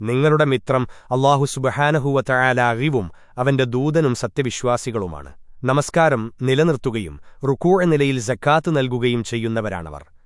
നിങ്ങളുടെ മിത്രം അള്ളാഹു സുബഹാനഹുവതയാല അറിവും അവന്റെ ദൂതനും സത്യവിശ്വാസികളുമാണ്. നമസ്കാരം നിലനിർത്തുകയും റുക്കൂഴ നിലയിൽ ജക്കാത്ത് നൽകുകയും ചെയ്യുന്നവരാണവർ.